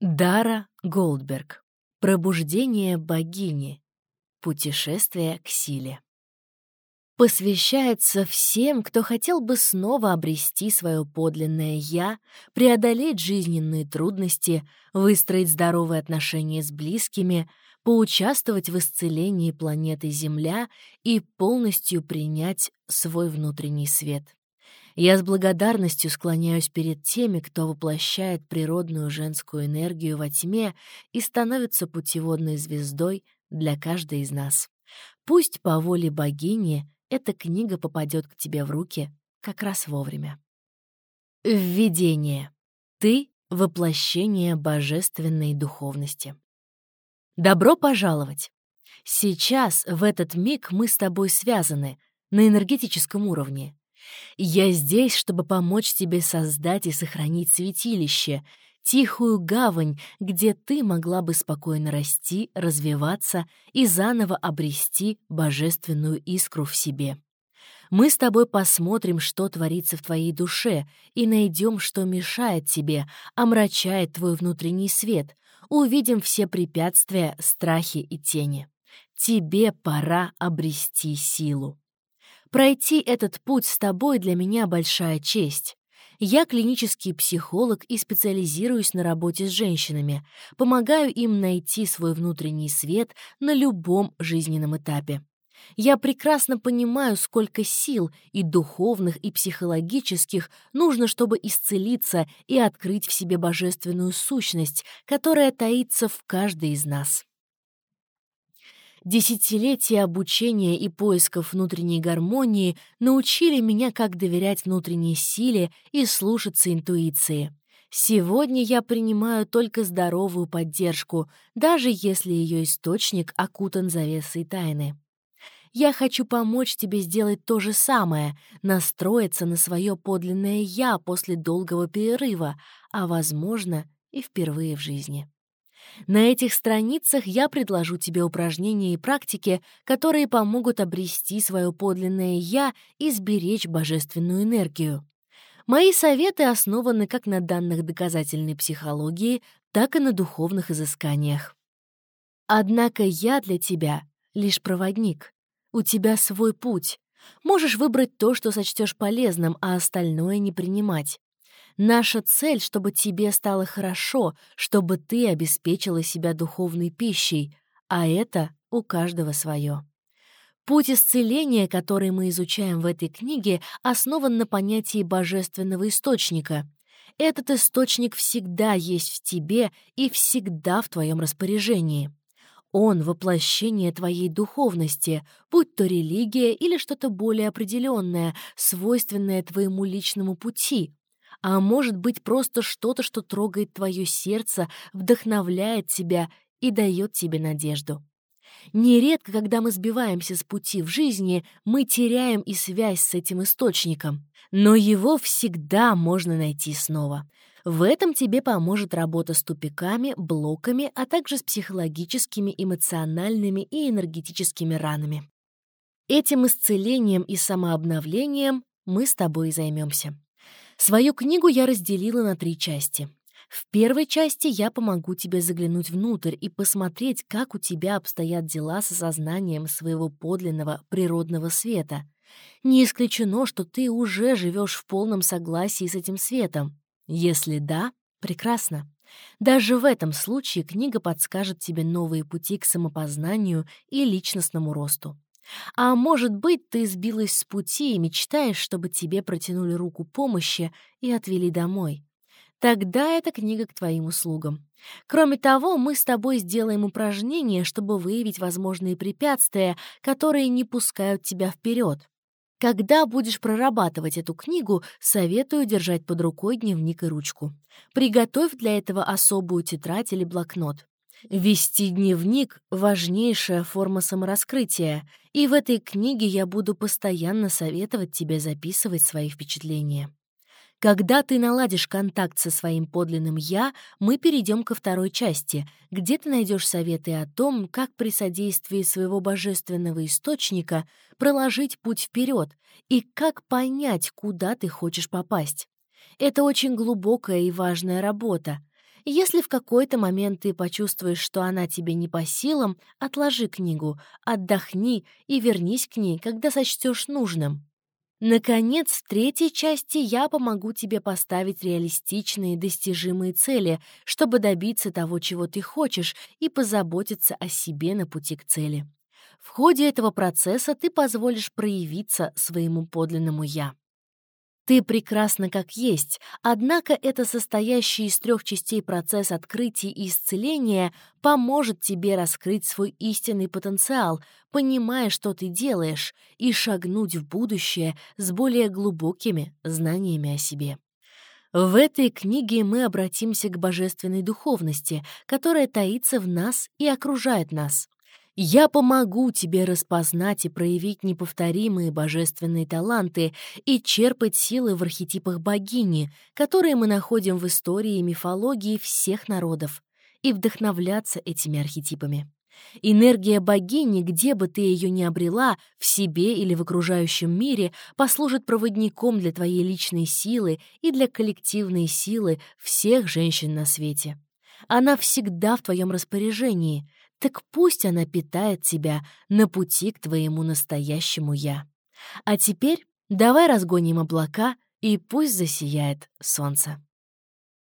Дара Голдберг. Пробуждение богини. Путешествие к силе. Посвящается всем, кто хотел бы снова обрести свое подлинное «я», преодолеть жизненные трудности, выстроить здоровые отношения с близкими, поучаствовать в исцелении планеты Земля и полностью принять свой внутренний свет. Я с благодарностью склоняюсь перед теми, кто воплощает природную женскую энергию во тьме и становится путеводной звездой для каждой из нас. Пусть по воле богини эта книга попадет к тебе в руки как раз вовремя. Введение. Ты — воплощение божественной духовности. Добро пожаловать! Сейчас, в этот миг, мы с тобой связаны на энергетическом уровне. Я здесь, чтобы помочь тебе создать и сохранить святилище, тихую гавань, где ты могла бы спокойно расти, развиваться и заново обрести божественную искру в себе. Мы с тобой посмотрим, что творится в твоей душе, и найдем, что мешает тебе, омрачает твой внутренний свет, увидим все препятствия, страхи и тени. Тебе пора обрести силу. Пройти этот путь с тобой для меня большая честь. Я клинический психолог и специализируюсь на работе с женщинами, помогаю им найти свой внутренний свет на любом жизненном этапе. Я прекрасно понимаю, сколько сил и духовных, и психологических нужно, чтобы исцелиться и открыть в себе божественную сущность, которая таится в каждой из нас. Десятилетия обучения и поисков внутренней гармонии научили меня, как доверять внутренней силе и слушаться интуиции. Сегодня я принимаю только здоровую поддержку, даже если ее источник окутан завесой тайны. Я хочу помочь тебе сделать то же самое, настроиться на свое подлинное «я» после долгого перерыва, а, возможно, и впервые в жизни. На этих страницах я предложу тебе упражнения и практики, которые помогут обрести свое подлинное «я» и сберечь божественную энергию. Мои советы основаны как на данных доказательной психологии, так и на духовных изысканиях. Однако я для тебя лишь проводник. У тебя свой путь. Можешь выбрать то, что сочтешь полезным, а остальное не принимать. Наша цель, чтобы тебе стало хорошо, чтобы ты обеспечила себя духовной пищей, а это у каждого свое. Путь исцеления, который мы изучаем в этой книге, основан на понятии божественного источника. Этот источник всегда есть в тебе и всегда в твоем распоряжении. Он — воплощение твоей духовности, будь то религия или что-то более определенное, свойственное твоему личному пути, а может быть просто что-то, что трогает твое сердце, вдохновляет тебя и дает тебе надежду. Нередко, когда мы сбиваемся с пути в жизни, мы теряем и связь с этим источником, но его всегда можно найти снова. В этом тебе поможет работа с тупиками, блоками, а также с психологическими, эмоциональными и энергетическими ранами. Этим исцелением и самообновлением мы с тобой займемся. Свою книгу я разделила на три части. В первой части я помогу тебе заглянуть внутрь и посмотреть, как у тебя обстоят дела с осознанием своего подлинного природного света. Не исключено, что ты уже живешь в полном согласии с этим светом. Если да, прекрасно. Даже в этом случае книга подскажет тебе новые пути к самопознанию и личностному росту. А может быть, ты сбилась с пути и мечтаешь, чтобы тебе протянули руку помощи и отвели домой. Тогда эта книга к твоим услугам. Кроме того, мы с тобой сделаем упражнение, чтобы выявить возможные препятствия, которые не пускают тебя вперед. Когда будешь прорабатывать эту книгу, советую держать под рукой дневник и ручку. Приготовь для этого особую тетрадь или блокнот. Вести дневник — важнейшая форма самораскрытия, и в этой книге я буду постоянно советовать тебе записывать свои впечатления. Когда ты наладишь контакт со своим подлинным «я», мы перейдем ко второй части, где ты найдешь советы о том, как при содействии своего божественного источника проложить путь вперед и как понять, куда ты хочешь попасть. Это очень глубокая и важная работа, Если в какой-то момент ты почувствуешь, что она тебе не по силам, отложи книгу, отдохни и вернись к ней, когда сочтешь нужным. Наконец, в третьей части я помогу тебе поставить реалистичные достижимые цели, чтобы добиться того, чего ты хочешь, и позаботиться о себе на пути к цели. В ходе этого процесса ты позволишь проявиться своему подлинному «я». Ты прекрасна как есть, однако это состоящий из трех частей процесс открытия и исцеления поможет тебе раскрыть свой истинный потенциал, понимая, что ты делаешь, и шагнуть в будущее с более глубокими знаниями о себе. В этой книге мы обратимся к божественной духовности, которая таится в нас и окружает нас. Я помогу тебе распознать и проявить неповторимые божественные таланты и черпать силы в архетипах богини, которые мы находим в истории и мифологии всех народов, и вдохновляться этими архетипами. Энергия богини, где бы ты ее ни обрела, в себе или в окружающем мире, послужит проводником для твоей личной силы и для коллективной силы всех женщин на свете. Она всегда в твоем распоряжении, так пусть она питает тебя на пути к твоему настоящему «я». А теперь давай разгоним облака, и пусть засияет солнце.